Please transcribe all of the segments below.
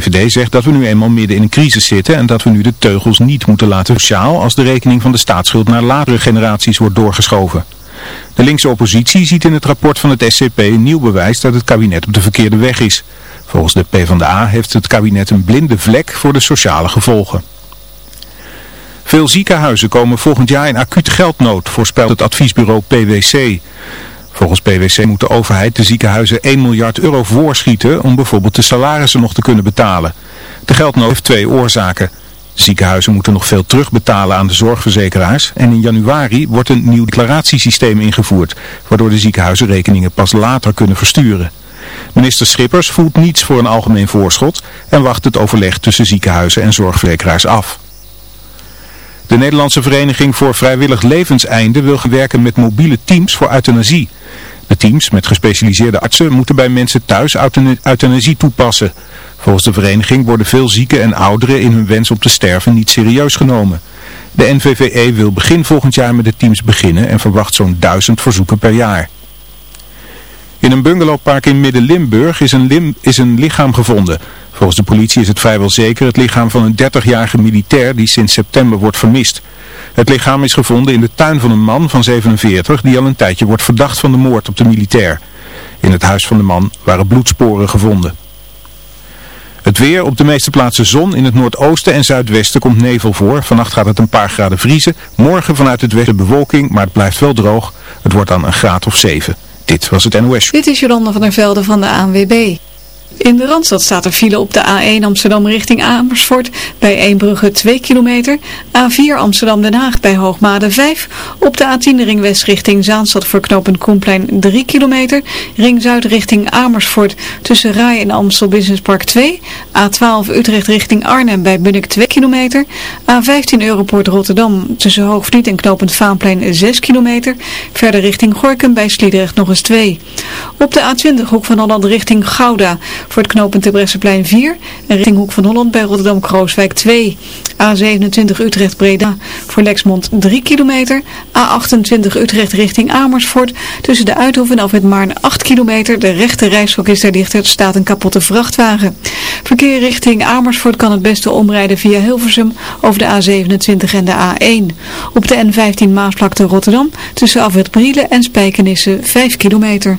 VVD zegt dat we nu eenmaal midden in een crisis zitten en dat we nu de teugels niet moeten laten sociaal als de rekening van de staatsschuld naar latere generaties wordt doorgeschoven. De linkse oppositie ziet in het rapport van het SCP nieuw bewijs dat het kabinet op de verkeerde weg is. Volgens de PvdA heeft het kabinet een blinde vlek voor de sociale gevolgen. Veel ziekenhuizen komen volgend jaar in acuut geldnood, voorspelt het adviesbureau PwC. Volgens PwC moet de overheid de ziekenhuizen 1 miljard euro voorschieten om bijvoorbeeld de salarissen nog te kunnen betalen. De geldnood heeft twee oorzaken. Ziekenhuizen moeten nog veel terugbetalen aan de zorgverzekeraars en in januari wordt een nieuw declaratiesysteem ingevoerd, waardoor de ziekenhuizen rekeningen pas later kunnen versturen. Minister Schippers voelt niets voor een algemeen voorschot en wacht het overleg tussen ziekenhuizen en zorgverzekeraars af. De Nederlandse Vereniging voor Vrijwillig Levenseinde wil werken met mobiele teams voor euthanasie. Teams met gespecialiseerde artsen moeten bij mensen thuis euthanasie toepassen. Volgens de vereniging worden veel zieken en ouderen in hun wens om te sterven niet serieus genomen. De NVVE wil begin volgend jaar met de teams beginnen en verwacht zo'n duizend verzoeken per jaar. In een bungalowpark in Midden-Limburg is, is een lichaam gevonden. Volgens de politie is het vrijwel zeker het lichaam van een 30-jarige militair die sinds september wordt vermist. Het lichaam is gevonden in de tuin van een man van 47 die al een tijdje wordt verdacht van de moord op de militair. In het huis van de man waren bloedsporen gevonden. Het weer op de meeste plaatsen zon. In het noordoosten en zuidwesten komt nevel voor. Vannacht gaat het een paar graden vriezen. Morgen vanuit het westen bewolking, maar het blijft wel droog. Het wordt dan een graad of 7. Dit was het NOS. Dit is Jolanda van der Velde van de ANWB. In de Randstad staat er file op de A1 Amsterdam richting Amersfoort bij Eembrugge 2 kilometer. A4 Amsterdam-Den Haag bij Hoogmade 5. Op de A10 ring west richting Zaanstad voor knooppunt Koenplein 3 kilometer. Ring zuid richting Amersfoort tussen Rai en Amstel Business Park 2. A12 Utrecht richting Arnhem bij Bunnik 2 kilometer. A15 Europort Rotterdam tussen Hoogvliet en knooppunt Vaanplein 6 kilometer. Verder richting Gorkum bij Sliedrecht nog eens 2. Op de A20 hoek van Holland richting Gouda voor het knooppunt Terbrechtseplein 4 en richting Hoek van Holland bij Rotterdam-Krooswijk 2. A27 Utrecht-Breda voor Lexmond 3 kilometer. A28 Utrecht richting Amersfoort tussen de Uithof en Afwit Maarn 8 kilometer. De rechte reishok is daar dicht, er staat een kapotte vrachtwagen. Verkeer richting Amersfoort kan het beste omrijden via Hilversum over de A27 en de A1. Op de N15 Maasvlakte Rotterdam tussen Afwit Brielen en Spijkenisse 5 kilometer.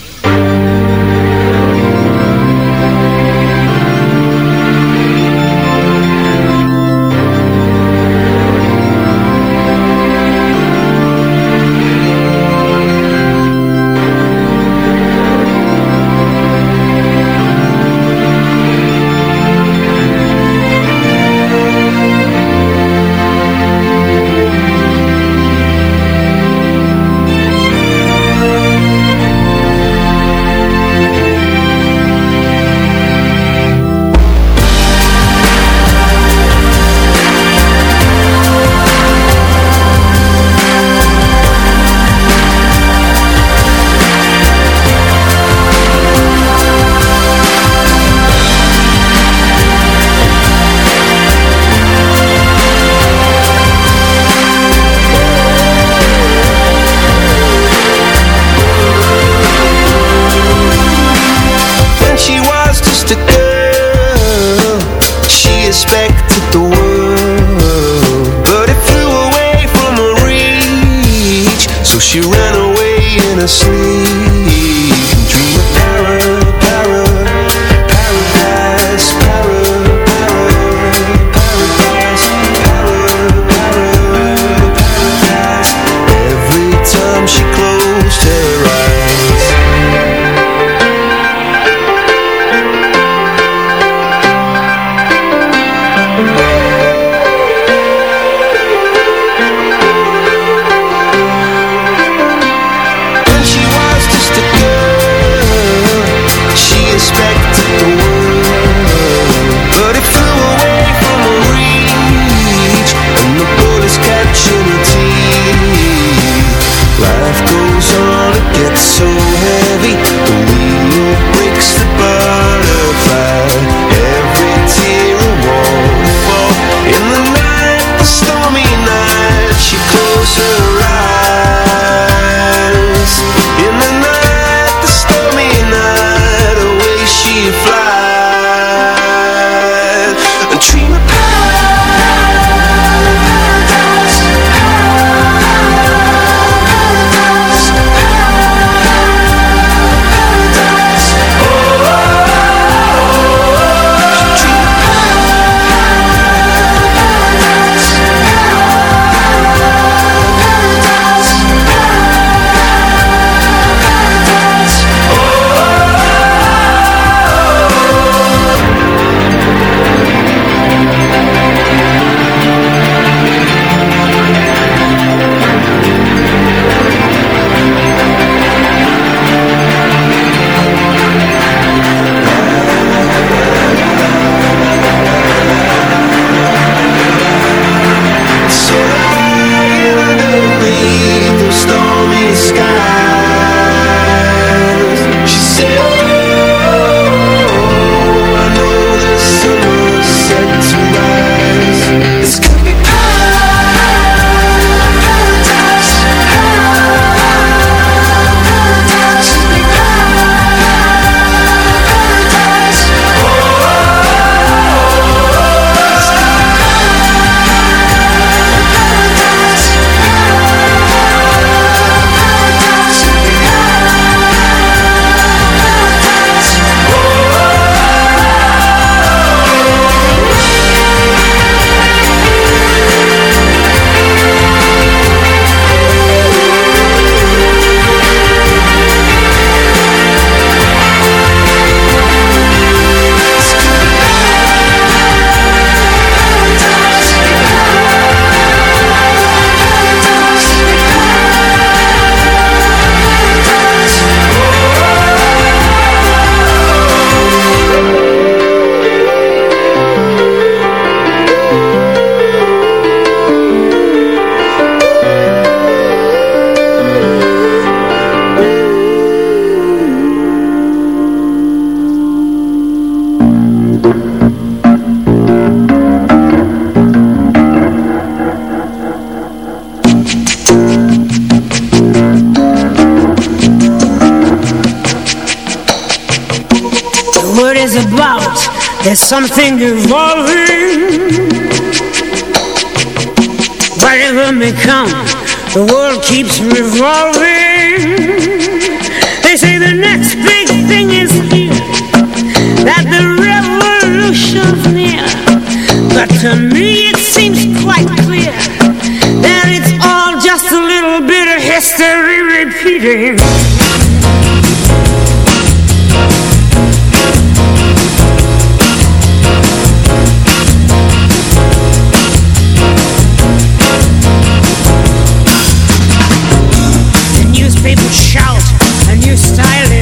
something is evolving Newspapers shout, a new style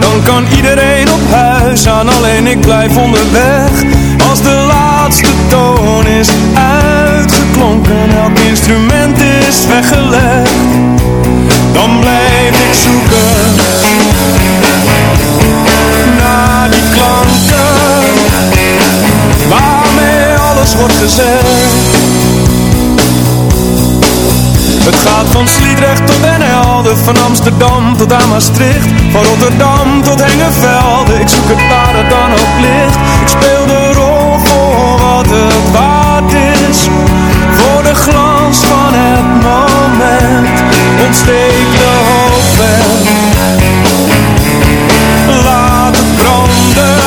Dan kan iedereen op huis aan. Alleen ik blijf onderweg. van Amsterdam tot aan Maastricht. Van Rotterdam tot Hengevelden, ik zoek het waar het dan ook ligt. Ik speel de rol voor wat het waard is. Voor de glans van het moment, ontsteek de hoop en laat het branden.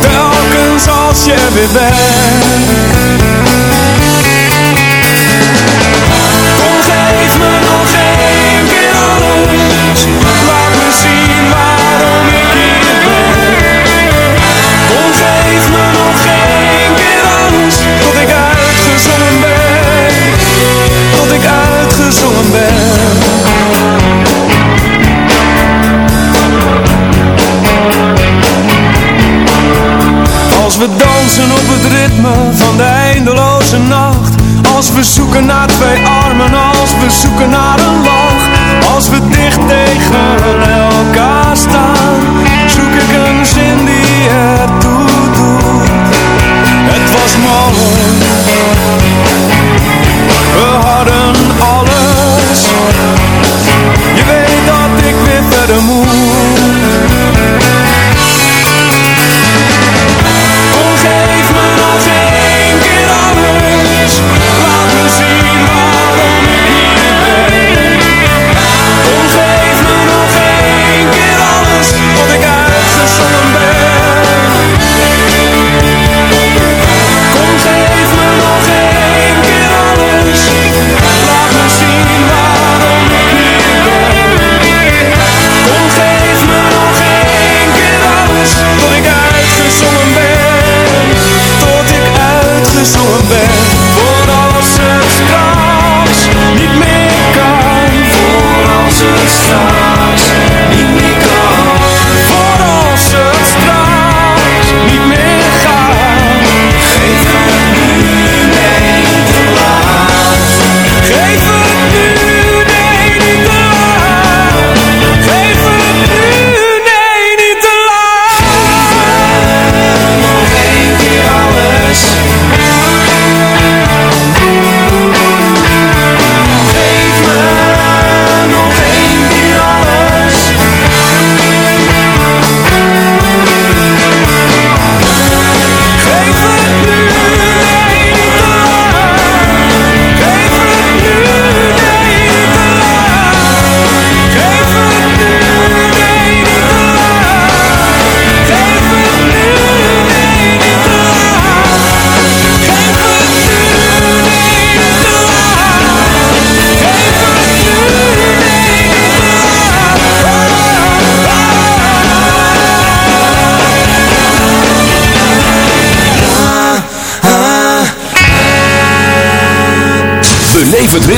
Telkens als je weer bent.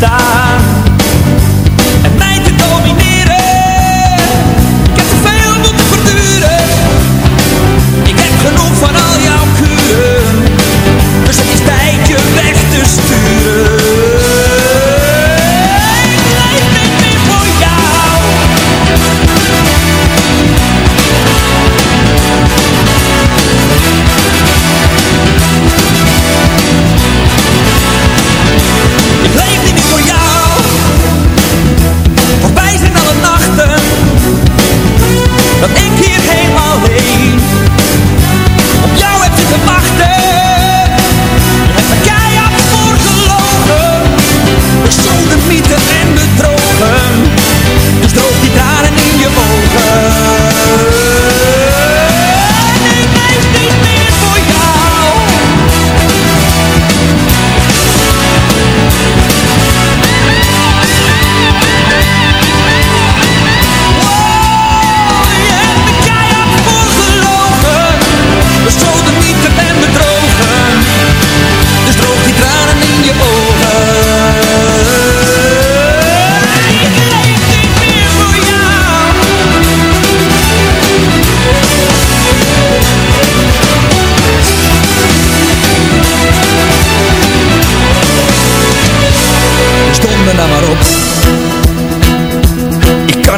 tá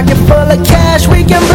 Pocket full of cash. We can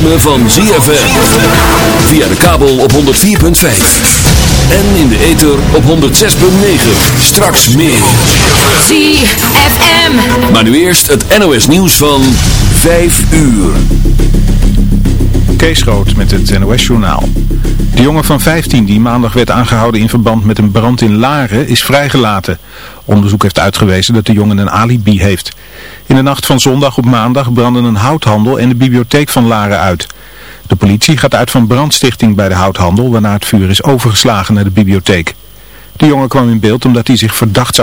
ritme van ZFM. Via de kabel op 104.5. En in de ether op 106.9. Straks meer. ZFM. Maar nu eerst het NOS nieuws van 5 uur. Kees Groot met het NOS-journaal. De jongen van 15 die maandag werd aangehouden in verband met een brand in Laren is vrijgelaten. Onderzoek heeft uitgewezen dat de jongen een alibi heeft. In de nacht van zondag op maandag brandden een houthandel en de bibliotheek van Laren uit. De politie gaat uit van brandstichting bij de houthandel waarna het vuur is overgeslagen naar de bibliotheek. De jongen kwam in beeld omdat hij zich verdacht zou